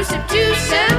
gruesome twosome.